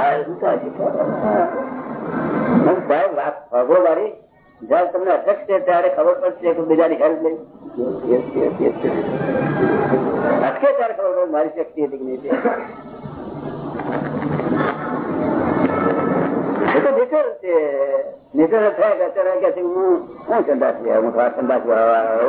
સાહેબ ભગો જયારે તમને અટકશે ત્યારે ખબર પડશે કે બીજાની હેલ્પ લઈ. અટકે ત્યારે ખબર પડે મારી શક્તિ હતી કે નહીં એ તો નેચર છે. નેચર થયા કે અત્યારે કે હું હું ચંદાસ ગયા હું થોડા વાળો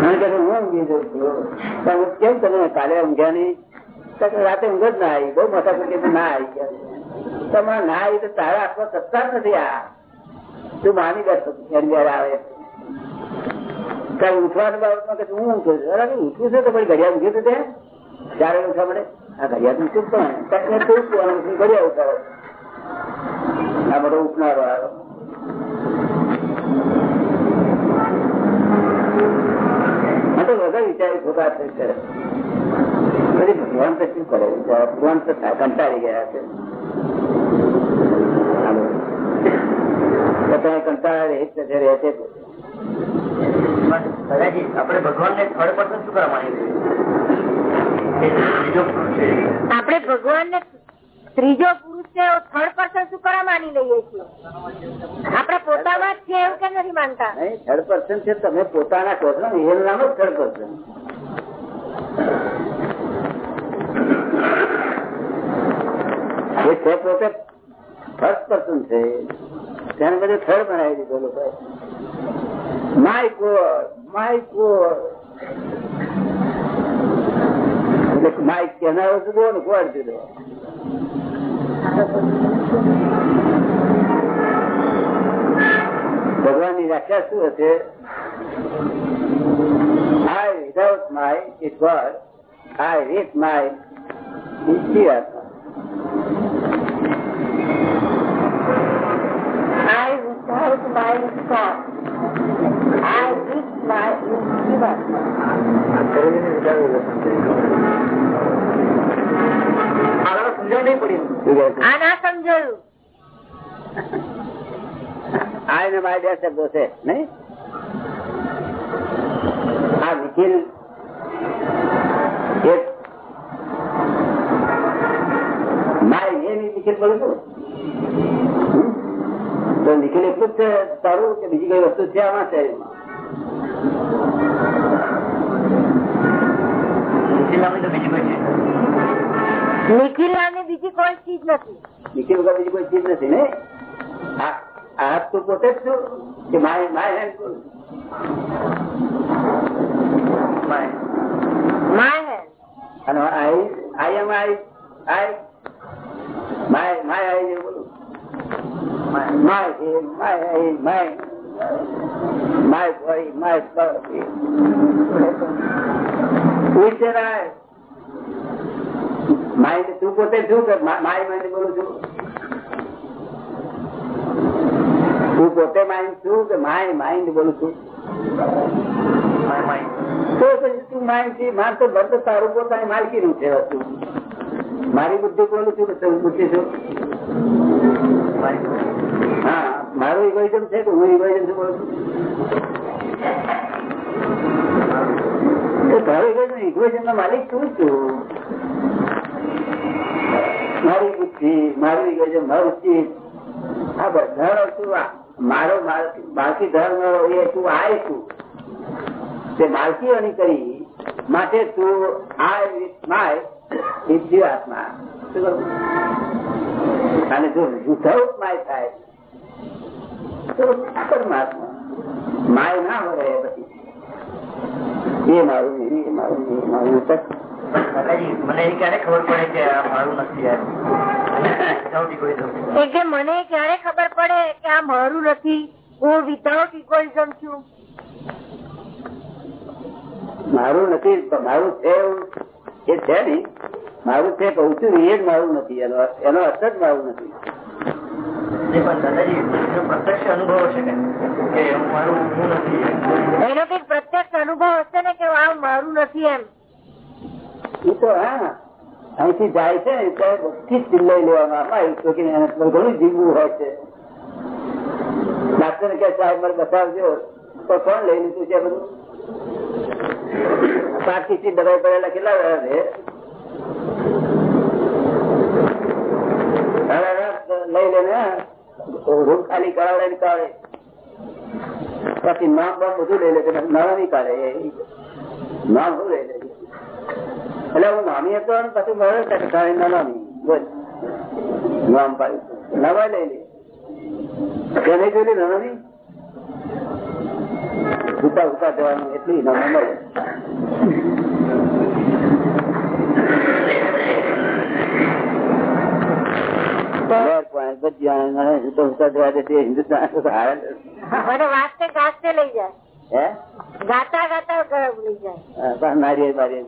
કહે છે, હું છું કેમ તમે કાલે ઊંઘ્યા નહીં? રાતે ઊંઘ જ ના આવી. બહુ મોટા સુધી ના આવી તમારે ના આવી તો તારા આત્મા સત્તા નથી આ. તું માની બેઠો આવે. કઈ ઉઠવાની બાબતમાં કે હું ઊંઘું છું? અરે છે તો પછી ઘડિયાળ ઊંઘી તો તે? ચારે મળે આ ઘડિયાળ ઊંઘું પણ તું ઉઠવાનું ઘડિયાળ ઉઠાવો. આ બધો ઉઠનારો આવ્યો. તો વગર વિચારી ખોટા કરે પછી ભગવાન તો શું કરે? ભગવાન તો કંટાળી ગયા છે. તો તમે કંટાળા રહે છે. આપણે ભગવાન ને થર્ડ પર્સન શું કરવા માંગીએ આપણે ભગવાન ને ત્રીજો પુરુષ છે થર્ડ પર્સન શું કરવા માની લઈએ છીએ આપણે પોતામાં જ છે એવું કેમ નથી માનતા? થર્ડ પર્સન છે, તમે પોતાના કહો છો ને નામ જ થર્ડ પર્સન ફર્સ્ટ પર્સન છે. તેને બધું થર્ડ બનાવી દીધો લોકો. માય ગોડ માય ગોડ એટલે માય કહેનારો ને ગોડ જુદો ભગવાનની વ્યાખ્યા શું હશે I without my it God I with my is જીવાત્મા I without my God. I with my Jivatma. આગળ સમજણ નહીં પડી શું કહે છે? આ ના સમજાયું આય ને માય બે શબ્દો છે નહીં આ નિખિલ એક માય એ નિખિલ બોલું છું હમ? તો નિખિલ એટલું જ છે તારું કે બીજી કઈ વસ્તુ છે આમાં શરીરમાં જિલ્લામાં તો બીજી કોઈ છે નિખિલ નામની બીજી કોઈ ચીજ નથી નિખિલ વગર બીજી કોઈ ચીજ નથી ને આ આ તું પોતે જ છું કે માય માય હેન્ડ બોલું માય માય હેન્ડ અને I I M I I my my I જેવું બોલું માય માય છે my I my my boy my body which are I mind તું પોતે શું કે માય માઇન્ડ બોલું છું તું પોતે માઇન્ડ છું કે માય માઇન્ડ બોલું છું. તો પછી તું માઇન્ડથી માર તો બંધ તારું પોતાની માલકી નું છે વસ્તુ. મારી બુદ્ધિ બોલું છું કે તું બુદ્ધિ છું? હા મારું ઇગોઇઝમ છે કે હું ઇગોઇઝમ છું બોલું છું? તારું ઇગોઇઝમ ઇગોઇઝમ નો માલિક શું છું. મારી બુદ્ધિ મારું ઇગોઇઝમ મારું ચીજ આ બધા તું આ- મારો માલ- માલકી ધર્મ એ તું આય છું. તે માલકીઓની કરી માટે તું આય વિથ માય જીવાત્મા. શું અને જો વિધાઉટ માય થાય, તો પરમાત્મા. માય ના હોય પછી એ મારું એ મારું એ મારું મને ક્યારે ખબર પડે કે આ મારું નથી યાર મને ક્યારે ખબર પડે કે આ મારું નથી હું વિધાઉટ ઇગોઇઝમ છું. મારું નથી મારું છે એ છે ને મારું છે છું એ જ મારું નથી એનો એનો અર્થ જ મારું નથી. પ્રત્યક્ષ અનુભવ હશે ને કે મારું હું નથી એનો કંઈક પ્રત્યક્ષ અનુભવ હશે ને કે આ મારું નથી એમ. તો હા. અહીંથી જાય છે ને બધી જ લઈ લેવામાં આવે. તો કે ઘણું જીવવું હોય છે. ડાક્ટર કે સાહેબ, મારે બતાવજો. તો કોણ લઈ લીધું છે બધું? પાછી ચીજ દબાઈ પડેલા કેટલા રહ્યા છે? લઈ લેને રૂમ ખાલી કરાવડે ને કાઢે. પછી નામ બધું લઈ લે નામ નહીં કાઢે નામ શું લઈ લે? એટલે હું નામી હતો અને પછી મળે છે કે નામી બોલ નામ પાડી નવા લઈ લે. તે નહીં જોઈ નાની ઉતા ઉતા જવાનું. એટલી મળે. હિન્દુસ્તાન ગાતા ગાતા ઘર જાય પણ મારી મારી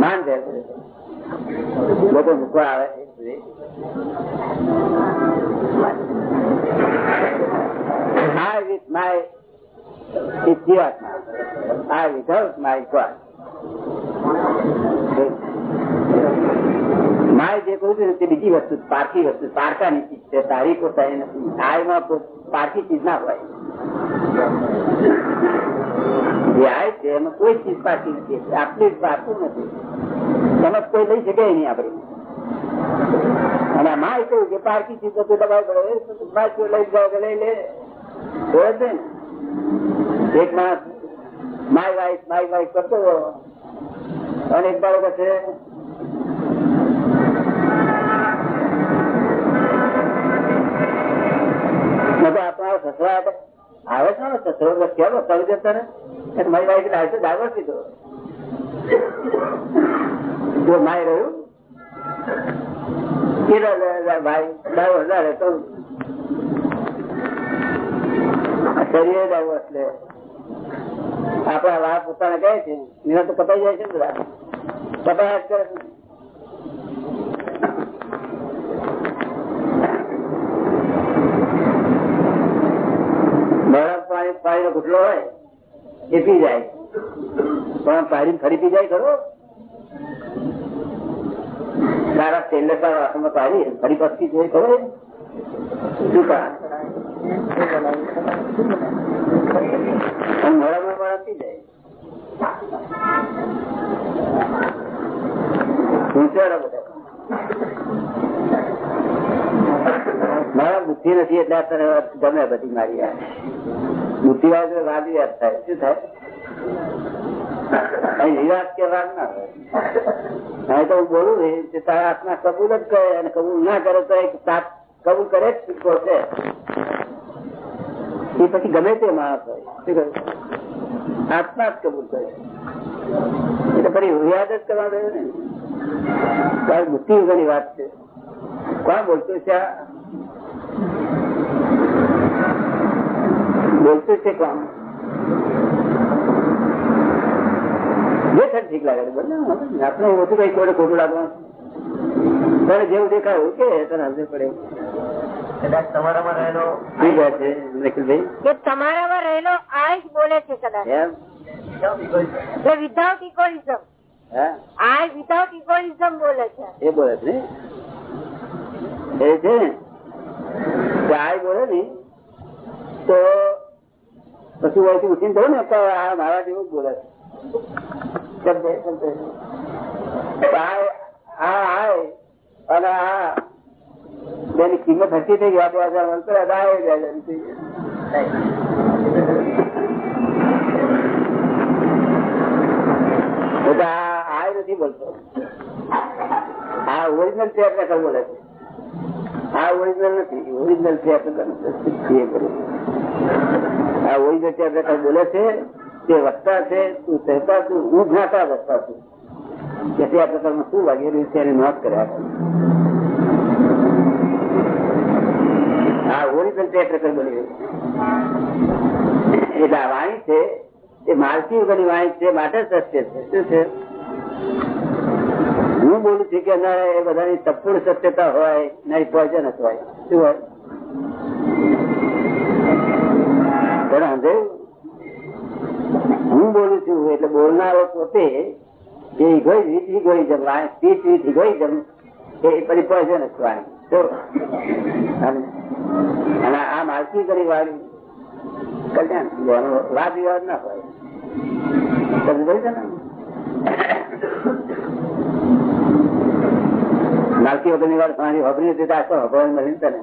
માન દે લોકો મૂકવા આવે I with my Jivatma. I without my God. My જે કહું છું તે બીજી વસ્તુ, પારખી વસ્તુ, પારકાની ચીજ છે તારી પોતાની નથી આયમાં પારખી ચીજ ના હોય. જે છે, એમાં કોઈ ચીજ પારખી નથી. આપણી પારખું નથી. સમજ કોઈ લઈ શકે નહીં આપડે અને માય કહ્યું કે પારકી ચીજ નથી દબાવ પાછું લઈ જાવ લઈ લે. ને. એક માણસ માય વાઈફ માય વાઈફ કરતો અને એક બાળક છે સસરા આવે છે ને, સસરો કેમ કરી દેતા ને મારી વાઈફ આવે દાવો ડાયવર્સ જો માય રહ્યું? ભાઈ ડાયવર્સ એટલે. આપડા વાર પોતાને કહે છે તો કપાઈ જાય છે બધા. કરે છે બરફ પાણી પાણી નો ઘૂંટલો હોય, એ પી જાય. પણ પાણી ફરી પી જાય ખરો? સારા સ્ટેનલેસ વાસણમાં પાણી, ફરી પસકી જાય ખરો? શું કા બધા. મારા બુદ્ધિ નથી એટલે ગમે બધી મારી બુદ્ધિ આવે તો વ્યાજ થાય. શું થાય? નિરાશ કે વાત ના થાય? તો હું બોલું ને તારા હાથમાં કબૂલ જ કરે અને કબૂલ ના કરે તો એક કબૂલ કરે જ શીખો છે. એ પછી ગમે તે માણસ હોય. શું કહ્યું? આત્મા જ કબૂલ કરે. એટલે ફરી રિયાદ જ કરવા રહ્યો ને. બુદ્ધિ ઘણી વાત છે. કોણ બોલતું છે બોલતું છે કોણ? જે સર ઠીક લાગે બોલે. આપણે ઓછું કઈ કોઈ ખોટું લાગવાનું તને જેવું દેખાયું કે તને સમજ પડે. કદાચ તમારામાં રહેલો કે તમારામાં રહેલો આ જ બોલે છે કદાચ. એમ? એટલે વિધાઉટ ઇકોઇઝમ હા? આ વિધાઉટ ઇકોઇઝમ બોલે છે. એ બોલે છે એ છે ને? આ બોલે ને તો પછી વળતી ઉઠીને થયું ને આ મારા જેવું બોલે છે. કિંમત હસી થઈ ગયા આ નથી બોલતો. આ ઓરિજિનલ ટેપ રેકર બોલે છે? આ ઓરિજિનલ નથી. ઓરિજિનલ રેકર આ ઓરિજિનલ ટેપ પ્રકાર બોલે છે? તે વક્તા છે, તું સહેતા છું, હું જ્ઞાતા વક્તા છું. કે તે આ પ્રકારમાં શું વાગેલું છે એની નોંધ કર્યા આ ઓરિજિનલ તે પ્રકાર બની રહ્યું એટલે આ વાણી છે, એ માલકી વગરની વાણી છે, માટે સત્ય છે. શું છે? હું બોલું છું કે ના, એ બધાની સંપૂર્ણ સત્યતા હોય, નહીં પોઈઝન હોય. શું હોય? સમજાયું? હું બોલું છું, એટલે બોલનારો પોતે એ ઇગોઇઝમ સ્પીચ વિથ ઇગોઇઝમ એ પછી પોઈઝન જ વાણી અને આ માલકી કરી વાળી કલ્યાણ વાદ વિવાદ ના હોય. સમજ વગરની? વાત મારી હબરી હતી તો આખો હબવાની મળી ને તને.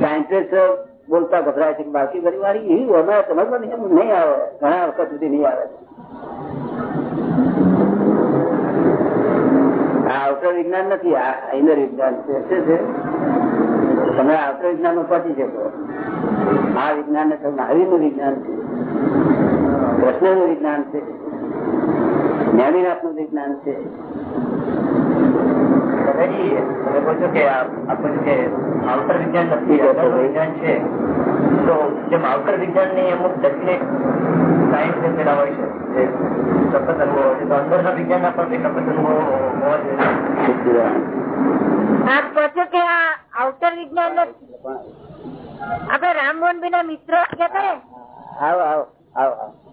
સાયન્ટિસ્ટ બોલતા ગભરાય છે બાકી ઘણી વાર એવી અમારે સમજમાં નહીં આવે. ઘણા વખત સુધી નહીં આવે. અવતર વિજ્ઞાન નથી, આ ઇનર વિજ્ઞાન છે. શું છે? તમે અવતર વિજ્ઞાન પહોંચી શકો. આ વિજ્ઞાન ને મહાવીરનું વિજ્ઞાન છે. કૃષ્ણનું વિજ્ઞાન છે. જ્ઞાનીનાથનું વિજ્ઞાન છે આપણે જે માવતર વિજ્ઞાન નથી વિજ્ઞાન છે. તો જે માવતર વિજ્ઞાનની અમુક ડેફિનેટ સાયન્સ પેલા હોય છે જે સતત અનુભવ હોય છે તો અંદરના વિજ્ઞાનના પણ સતત અનુભવ હોવા જોઈએ. આપ કહો છો કે આ અવતર વિજ્ઞાન નથી આપડે રામમોહનભાઈ ના મિત્રો આવો ને